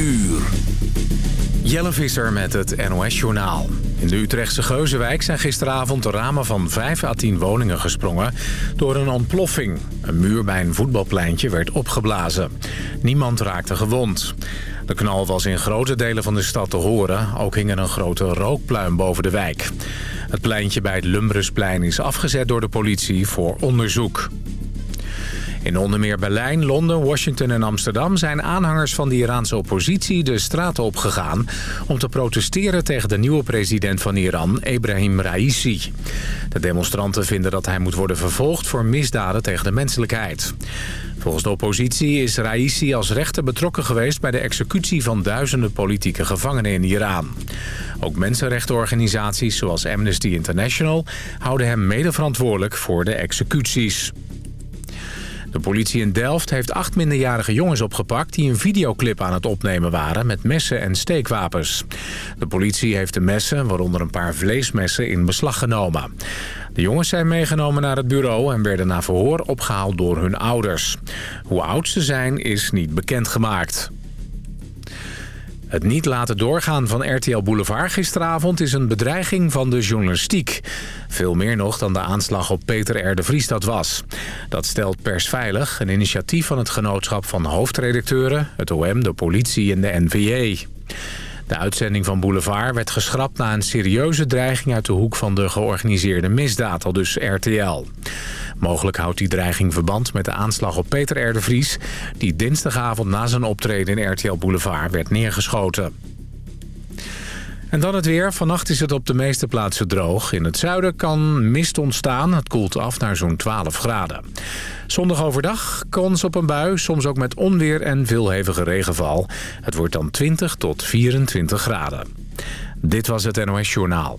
uur. Jelle Visser met het NOS-journaal. In de Utrechtse Geuzenwijk zijn gisteravond de ramen van 5 à 10 woningen gesprongen door een ontploffing. Een muur bij een voetbalpleintje werd opgeblazen. Niemand raakte gewond. De knal was in grote delen van de stad te horen. Ook hing er een grote rookpluim boven de wijk. Het pleintje bij het Lumbrusplein is afgezet door de politie voor onderzoek. In onder meer Berlijn, Londen, Washington en Amsterdam... zijn aanhangers van de Iraanse oppositie de straten opgegaan... om te protesteren tegen de nieuwe president van Iran, Ebrahim Raisi. De demonstranten vinden dat hij moet worden vervolgd... voor misdaden tegen de menselijkheid. Volgens de oppositie is Raisi als rechter betrokken geweest... bij de executie van duizenden politieke gevangenen in Iran. Ook mensenrechtenorganisaties zoals Amnesty International... houden hem mede verantwoordelijk voor de executies. De politie in Delft heeft acht minderjarige jongens opgepakt... die een videoclip aan het opnemen waren met messen en steekwapens. De politie heeft de messen, waaronder een paar vleesmessen, in beslag genomen. De jongens zijn meegenomen naar het bureau en werden na verhoor opgehaald door hun ouders. Hoe oud ze zijn is niet bekendgemaakt. Het niet laten doorgaan van RTL Boulevard gisteravond is een bedreiging van de journalistiek. Veel meer nog dan de aanslag op Peter R. de Vries was. Dat stelt Persveilig, een initiatief van het genootschap van hoofdredacteuren, het OM, de politie en de NVA. De uitzending van Boulevard werd geschrapt na een serieuze dreiging uit de hoek van de georganiseerde misdaad, al dus RTL. Mogelijk houdt die dreiging verband met de aanslag op Peter de Vries... die dinsdagavond na zijn optreden in RTL Boulevard werd neergeschoten. En dan het weer. Vannacht is het op de meeste plaatsen droog. In het zuiden kan mist ontstaan. Het koelt af naar zo'n 12 graden. Zondag overdag kans op een bui, soms ook met onweer en veel hevige regenval. Het wordt dan 20 tot 24 graden. Dit was het NOS Journaal.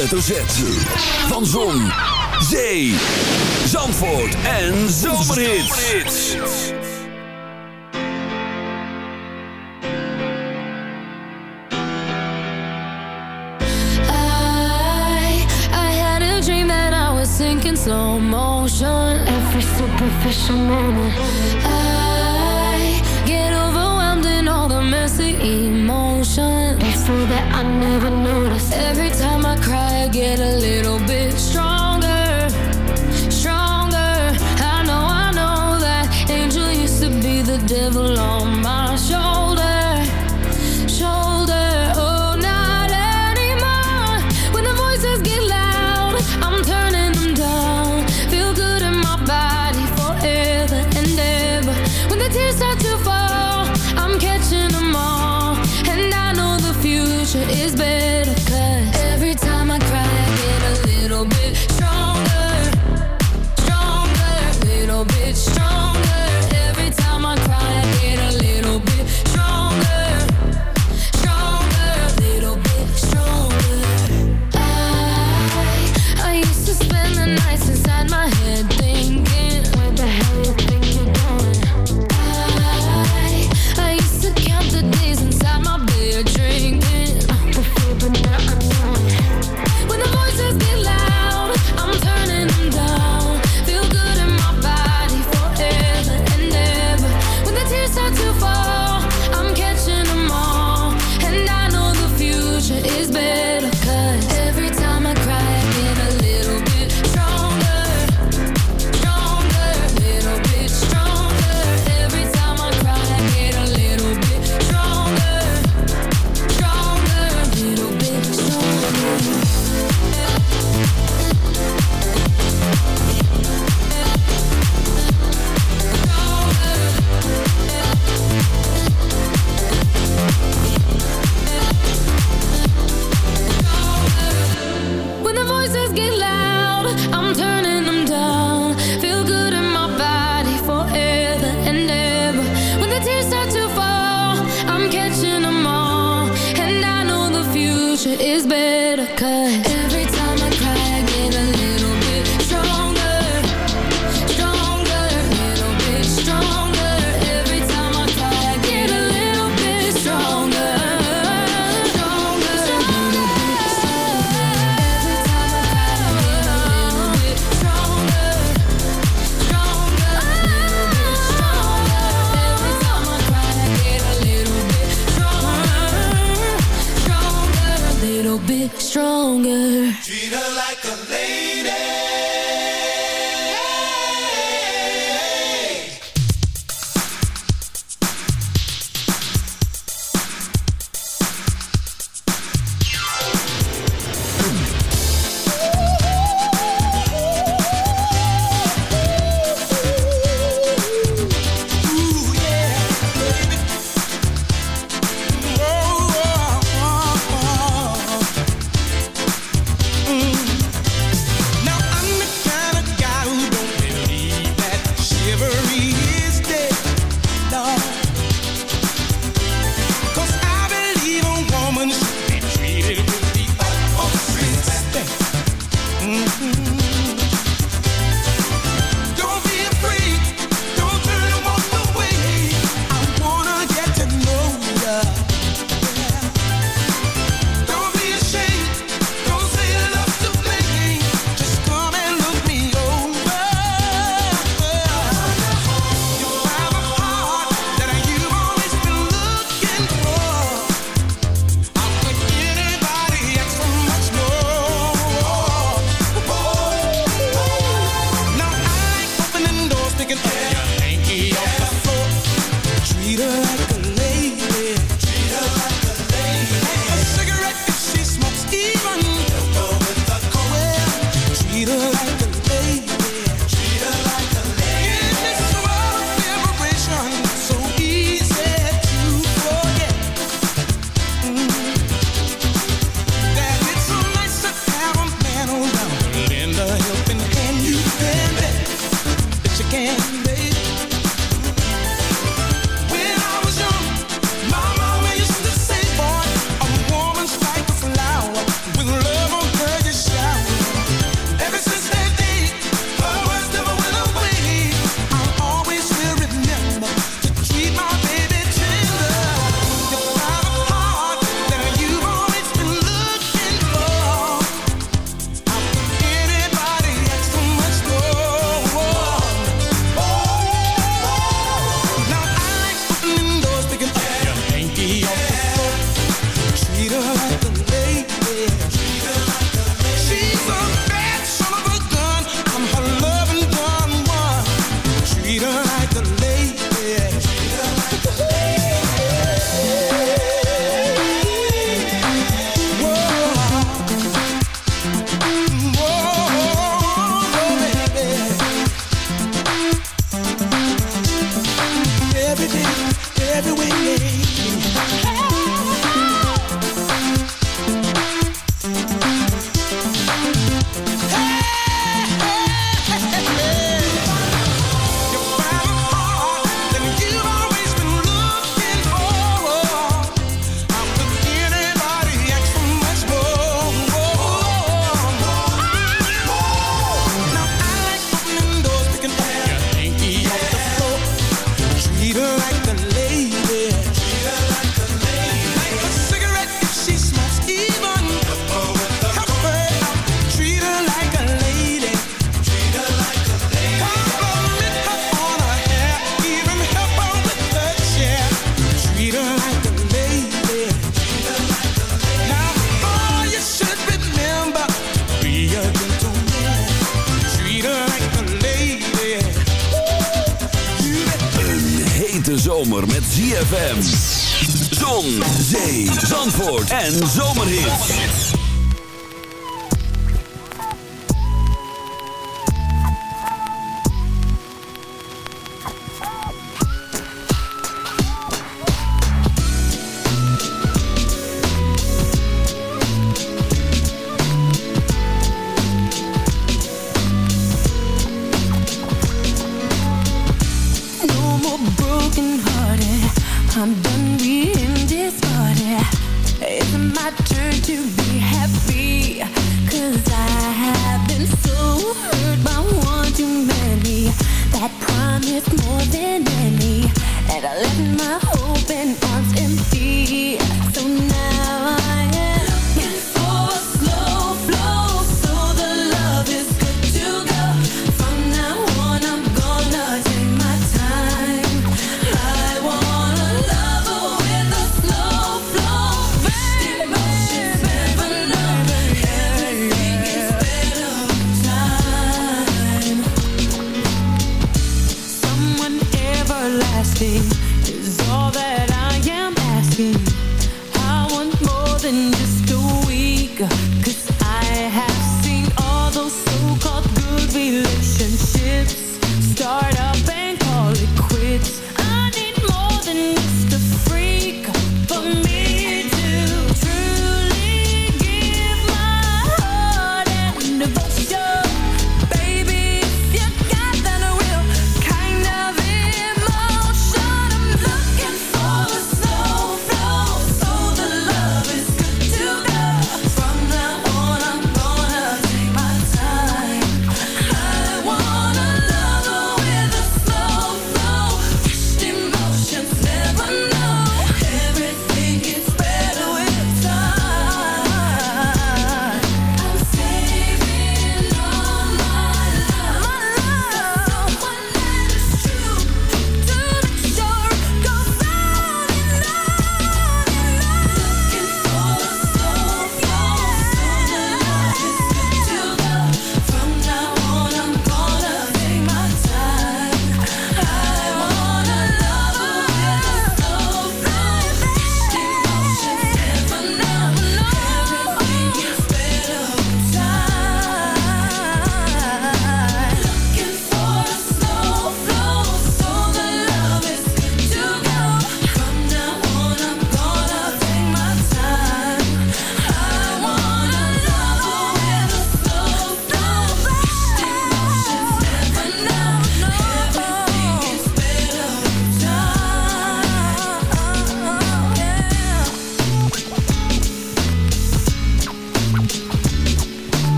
hoofdletter Z. Van Zon, Zee, Zandvoort en Zomerhits. I, I had a dream that I was sinking slow motion. Every superficial moment. I get overwhelmed in all the messy emotions. So that I never noticed. Every time I get a little bit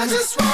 I just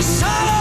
It's all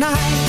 night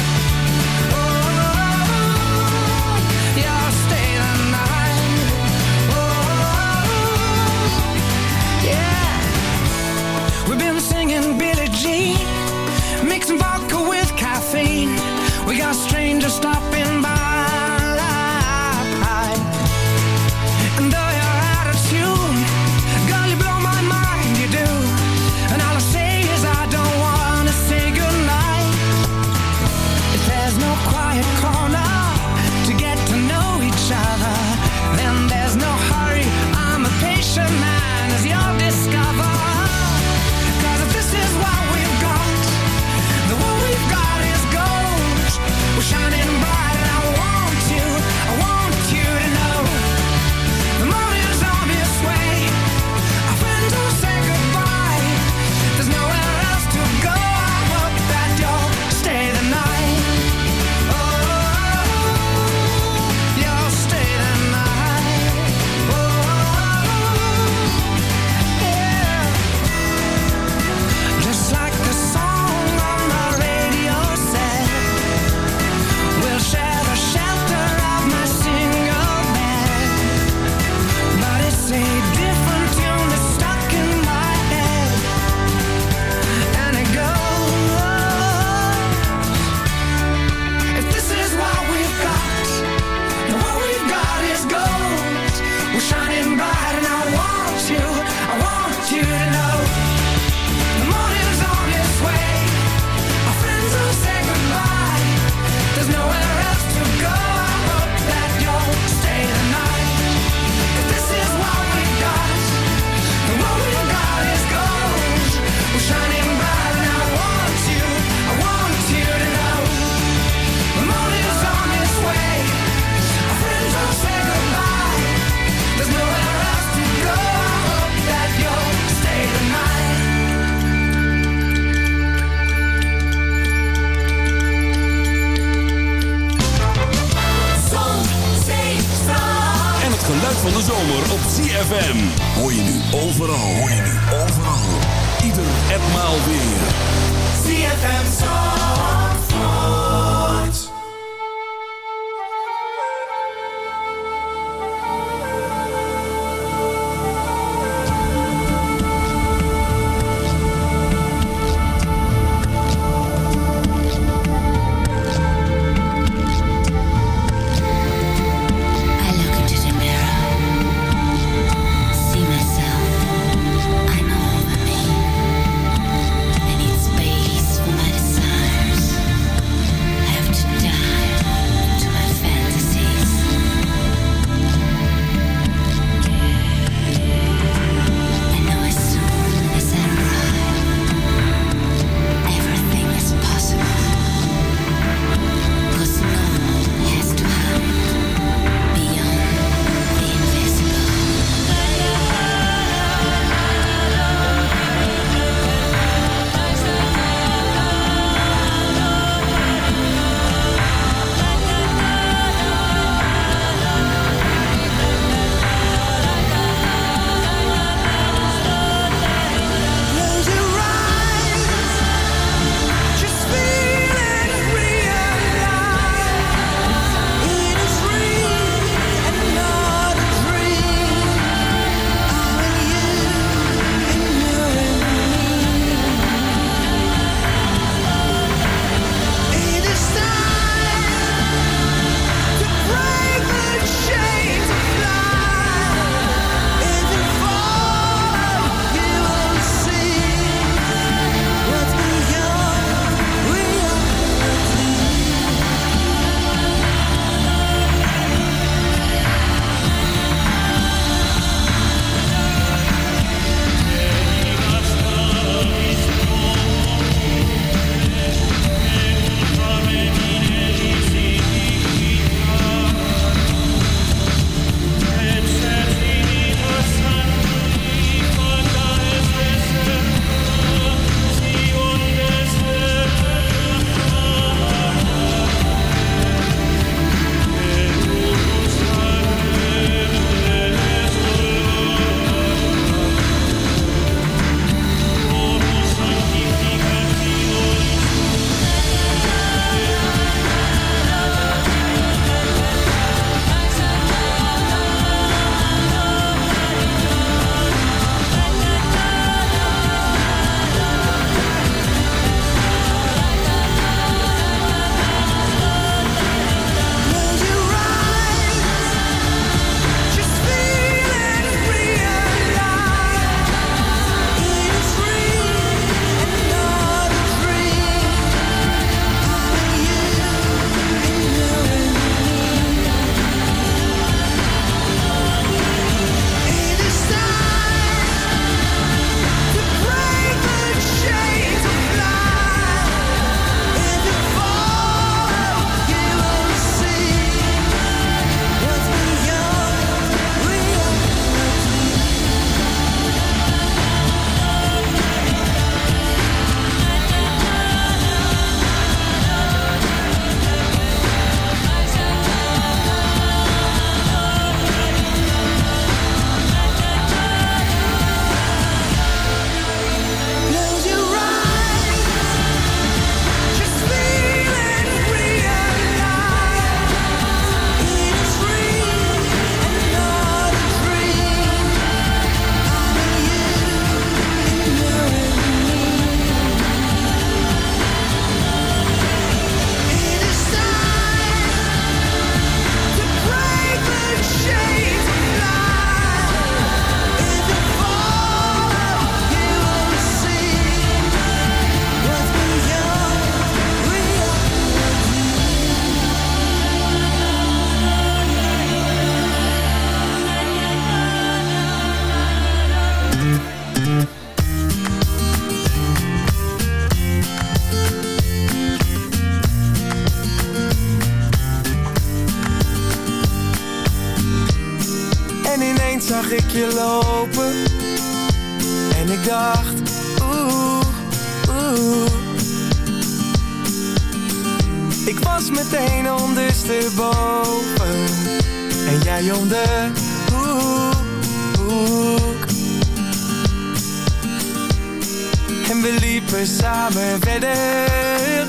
samen verder.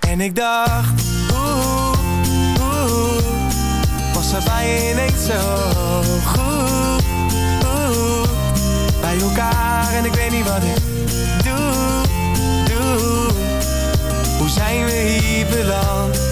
En ik dacht Oeh, oeh Was er bij je ineens zo goed? Oeh, Bij elkaar en ik weet niet wat ik doe, doe. Hoe zijn we hier beland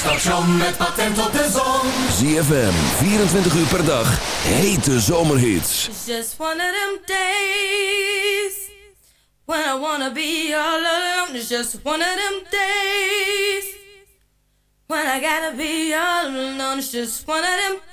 station met patent op de zon. ZFM, 24 uur per dag, hete zomerhits. It's just one of them days. When I wanna be all alone. It's just one of them days. When I gotta be all alone. It's just one of them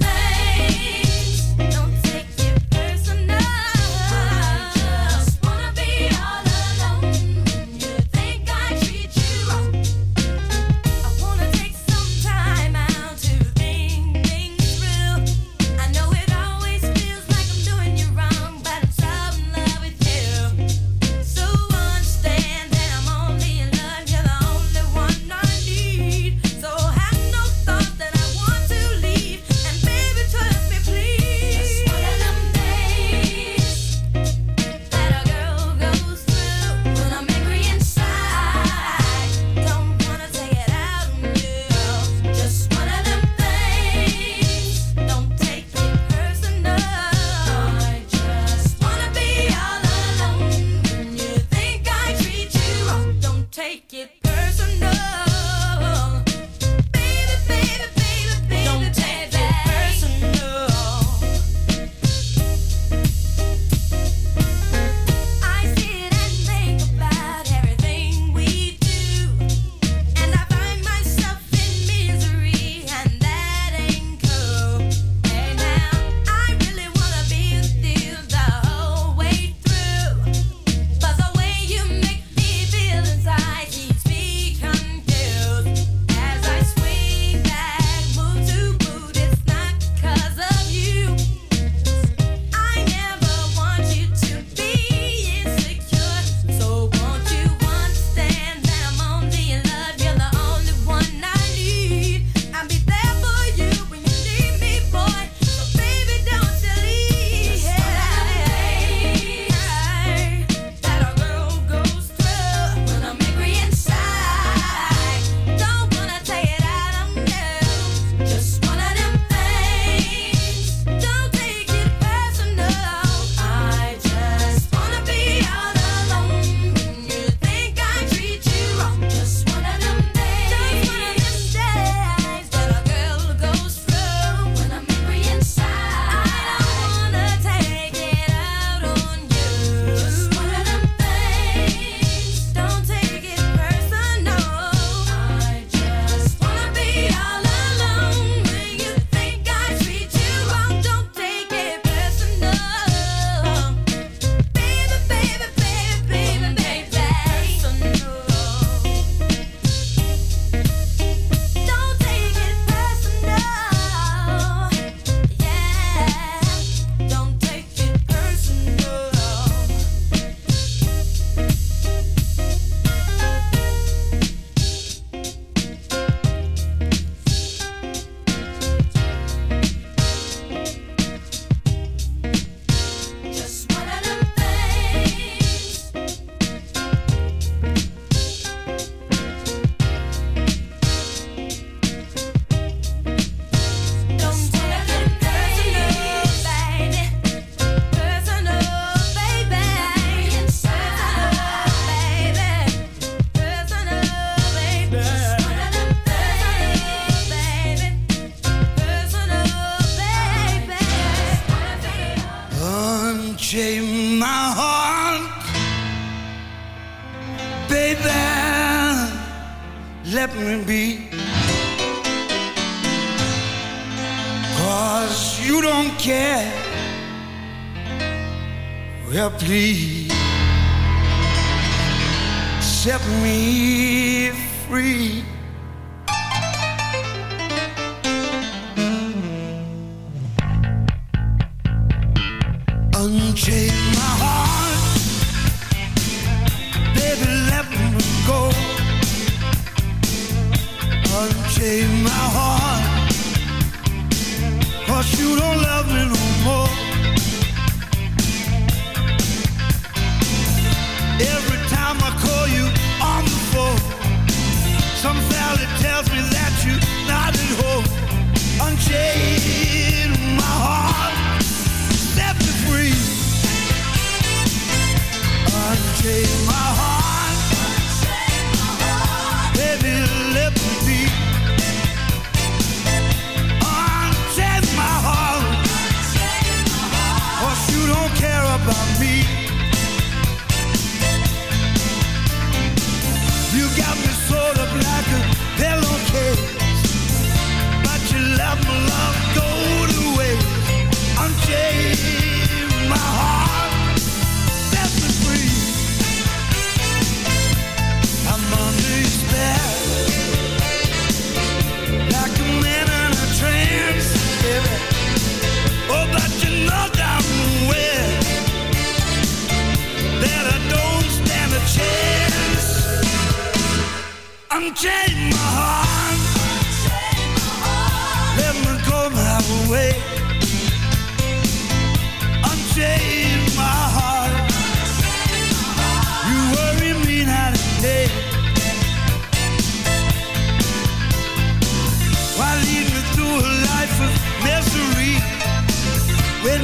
set me free.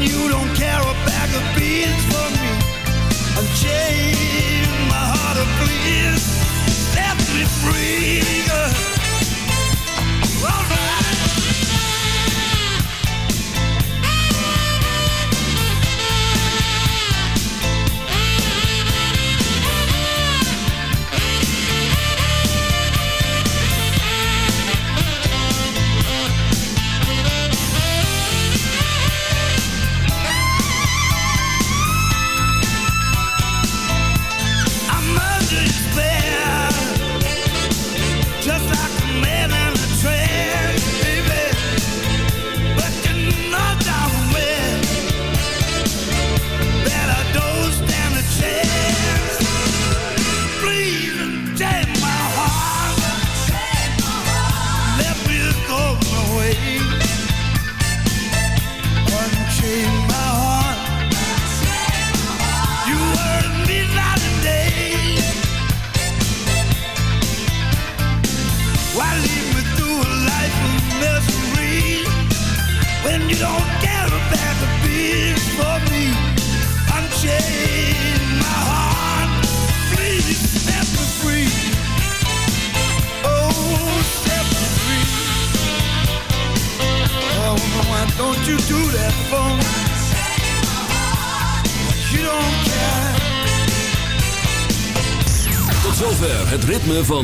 you don't care a bag of beans for me. I'm chained, my heart of bleeds. Set me free.